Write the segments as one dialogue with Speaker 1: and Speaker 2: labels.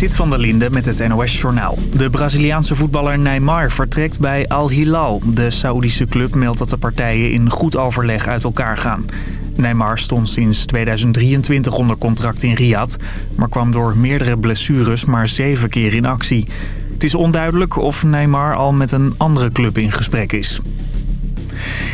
Speaker 1: Sit van der Linde met het NOS-journaal. De Braziliaanse voetballer Neymar vertrekt bij Al Hilal. De Saoedische club meldt dat de partijen in goed overleg uit elkaar gaan. Neymar stond sinds 2023 onder contract in Riyadh... maar kwam door meerdere blessures maar zeven keer in actie. Het is onduidelijk of Neymar al met een andere club in gesprek is.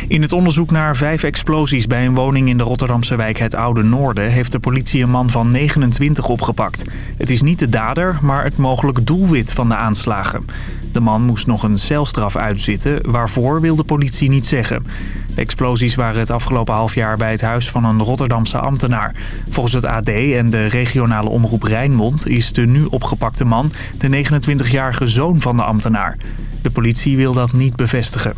Speaker 1: In het onderzoek naar vijf explosies bij een woning in de Rotterdamse wijk Het Oude Noorden... heeft de politie een man van 29 opgepakt. Het is niet de dader, maar het mogelijk doelwit van de aanslagen. De man moest nog een celstraf uitzitten. Waarvoor wil de politie niet zeggen. De explosies waren het afgelopen half jaar bij het huis van een Rotterdamse ambtenaar. Volgens het AD en de regionale omroep Rijnmond is de nu opgepakte man... de 29-jarige zoon van de ambtenaar. De politie wil dat niet bevestigen.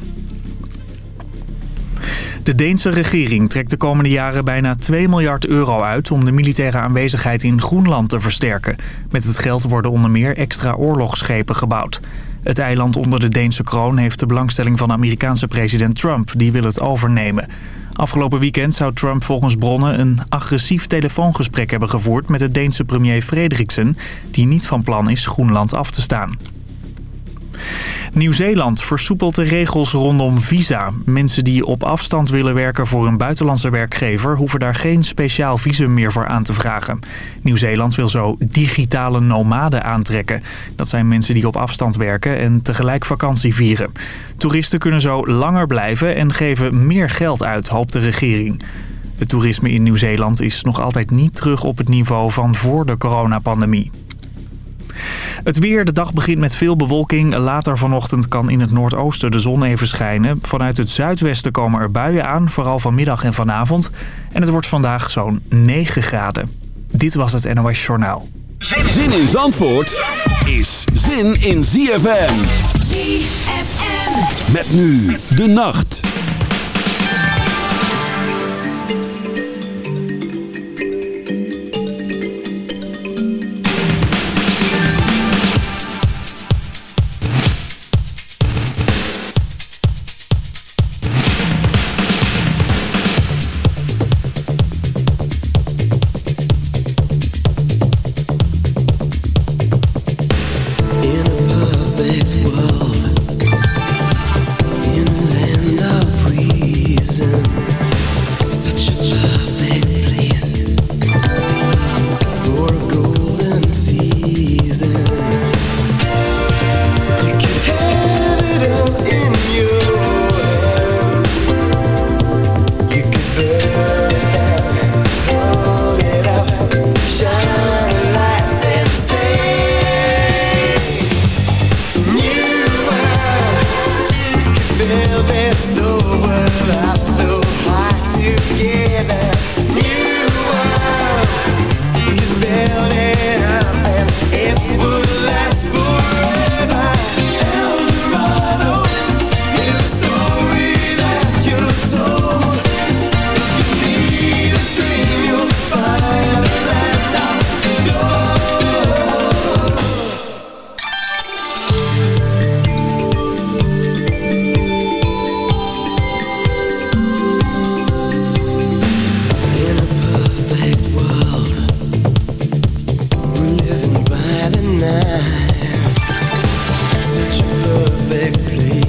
Speaker 1: De Deense regering trekt de komende jaren bijna 2 miljard euro uit... om de militaire aanwezigheid in Groenland te versterken. Met het geld worden onder meer extra oorlogsschepen gebouwd. Het eiland onder de Deense kroon heeft de belangstelling van Amerikaanse president Trump. Die wil het overnemen. Afgelopen weekend zou Trump volgens bronnen een agressief telefoongesprek hebben gevoerd... met de Deense premier Frederiksen, die niet van plan is Groenland af te staan. Nieuw-Zeeland versoepelt de regels rondom visa. Mensen die op afstand willen werken voor een buitenlandse werkgever... hoeven daar geen speciaal visum meer voor aan te vragen. Nieuw-Zeeland wil zo digitale nomaden aantrekken. Dat zijn mensen die op afstand werken en tegelijk vakantie vieren. Toeristen kunnen zo langer blijven en geven meer geld uit, hoopt de regering. Het toerisme in Nieuw-Zeeland is nog altijd niet terug op het niveau van voor de coronapandemie. Het weer, de dag begint met veel bewolking. Later vanochtend kan in het noordoosten de zon even schijnen. Vanuit het zuidwesten komen er buien aan, vooral vanmiddag en vanavond. En het wordt vandaag zo'n 9 graden. Dit was het NOS Journaal.
Speaker 2: Zin in Zandvoort is zin in ZFM.
Speaker 3: ZFM.
Speaker 2: Met nu de nacht.
Speaker 4: Knife. Such a perfect place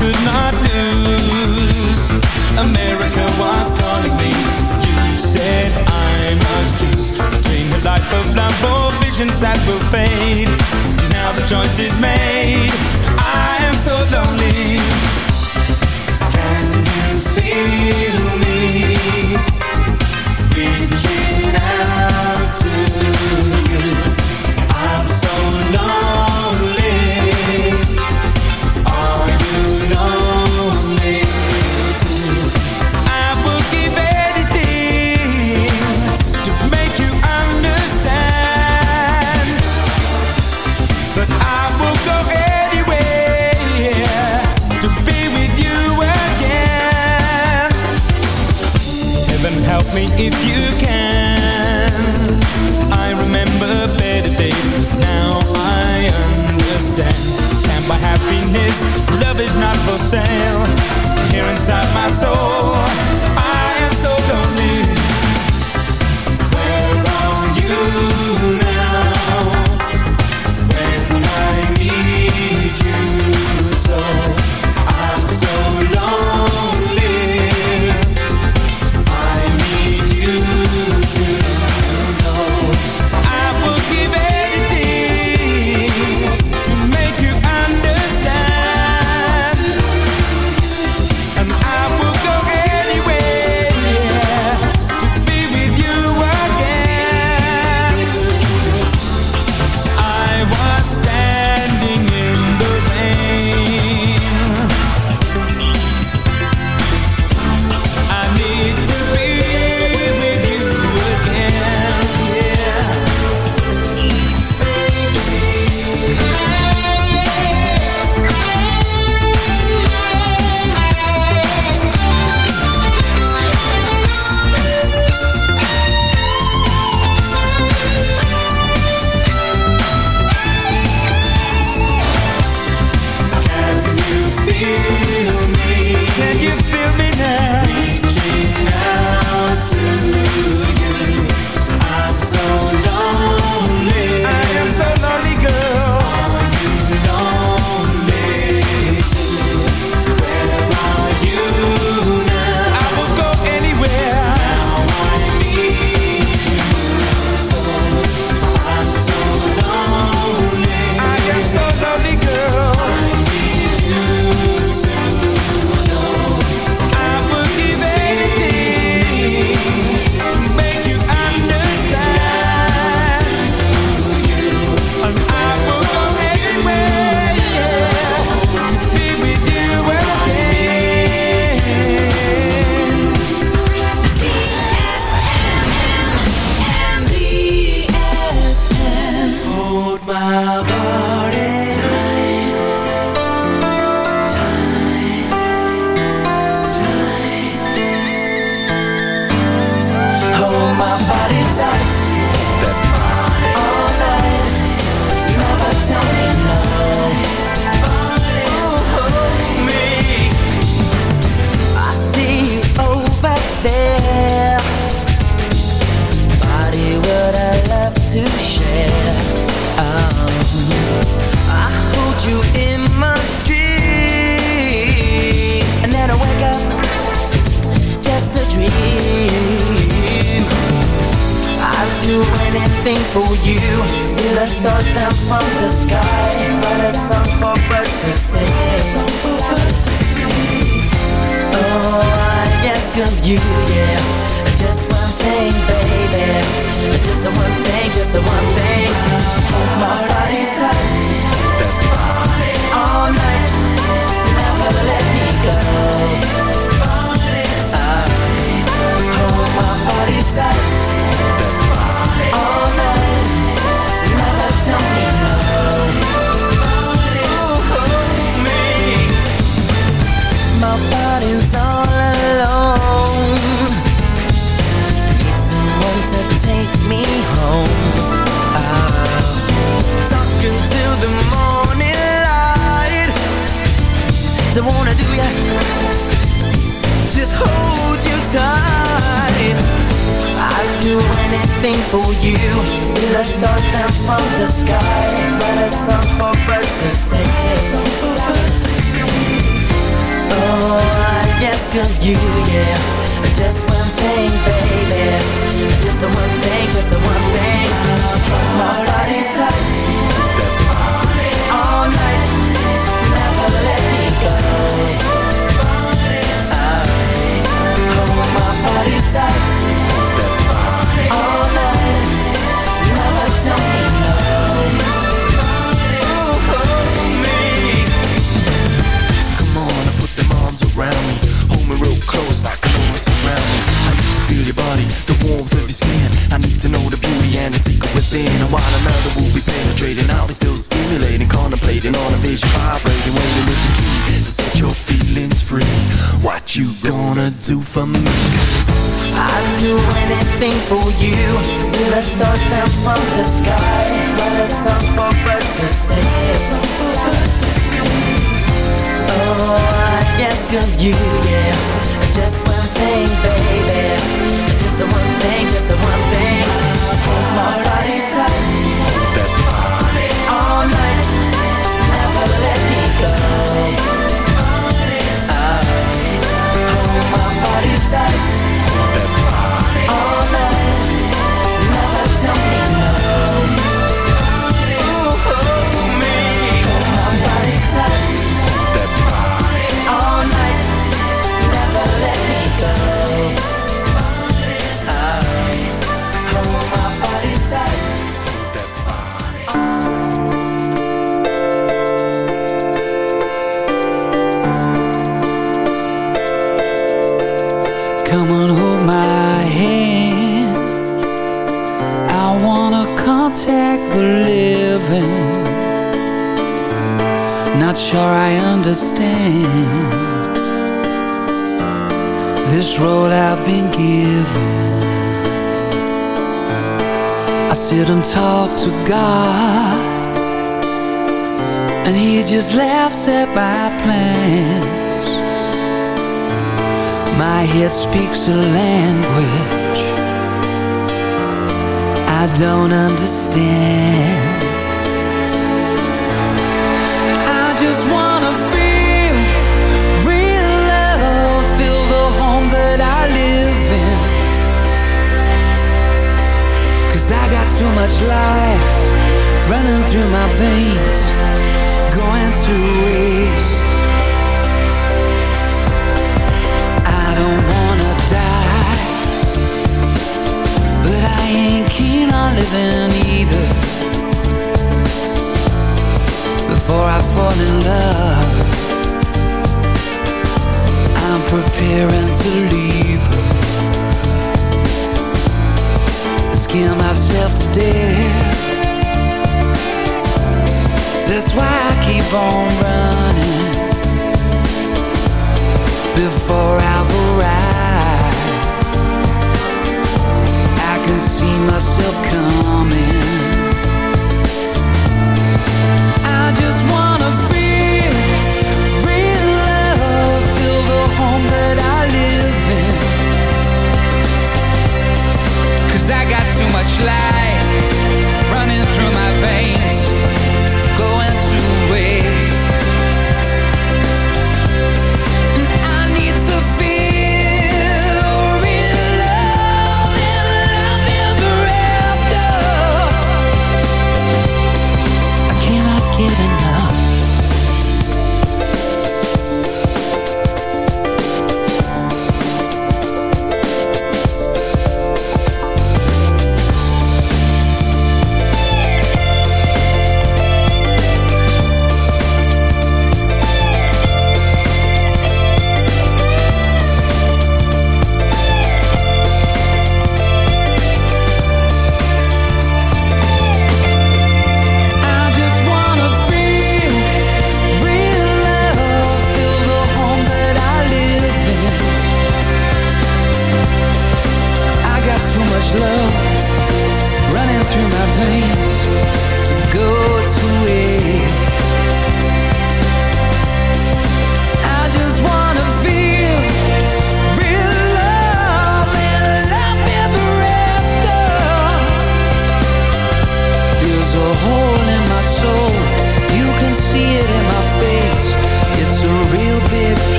Speaker 5: could not lose. America was calling me. You said I must choose between a life of love or visions that will fade. Now the choice is made. I am so lonely. Can you feel me? Reaching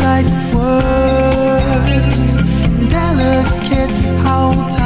Speaker 6: like
Speaker 7: words, delicate
Speaker 8: how time.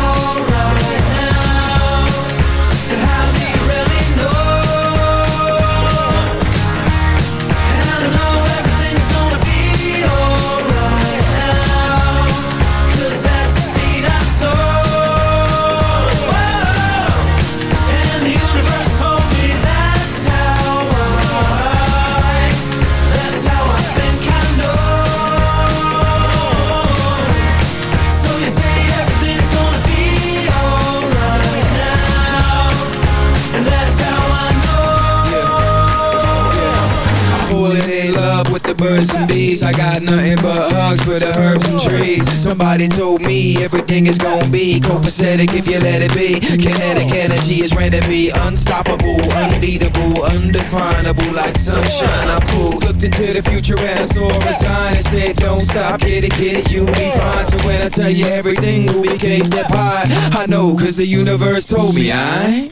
Speaker 9: birds and bees. I got nothing but hugs for the herbs and trees. Somebody told me everything is gonna be copacetic if you let it be. Kinetic energy is ready to be unstoppable, unbeatable, undefinable, like sunshine. I'm cool. Looked into the future and I saw a sign that said, Don't stop, get it, get it, you'll be fine. So when I tell you everything will be cake that pie, I know, cause the universe told me I.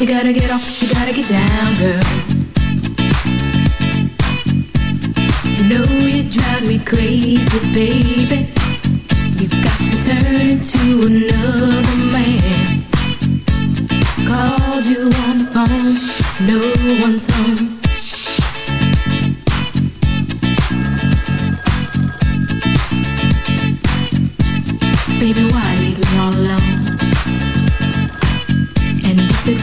Speaker 10: you
Speaker 11: gotta get off, you gotta get down, girl. You know you drive me crazy, baby. You've got me turning to another man. Called you on the phone, no one's home. Baby, why leave me all alone?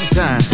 Speaker 12: sometime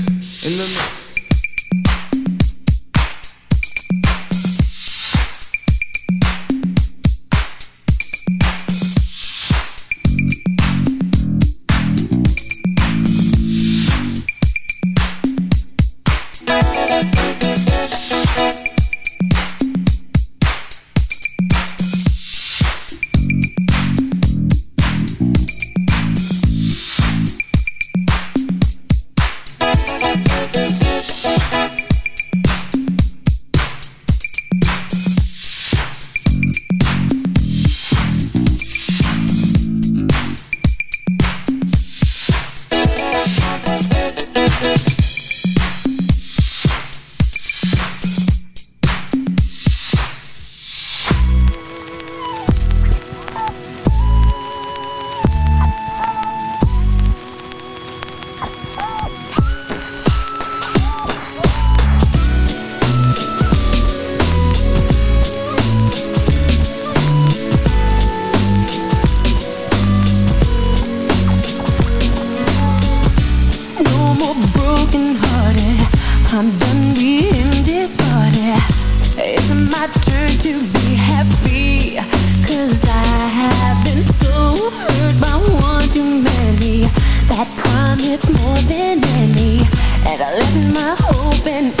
Speaker 11: I'm done being discarded. It's my turn to be happy. Cause I have been so hurt by one too many that promised more than any. And I left my hope and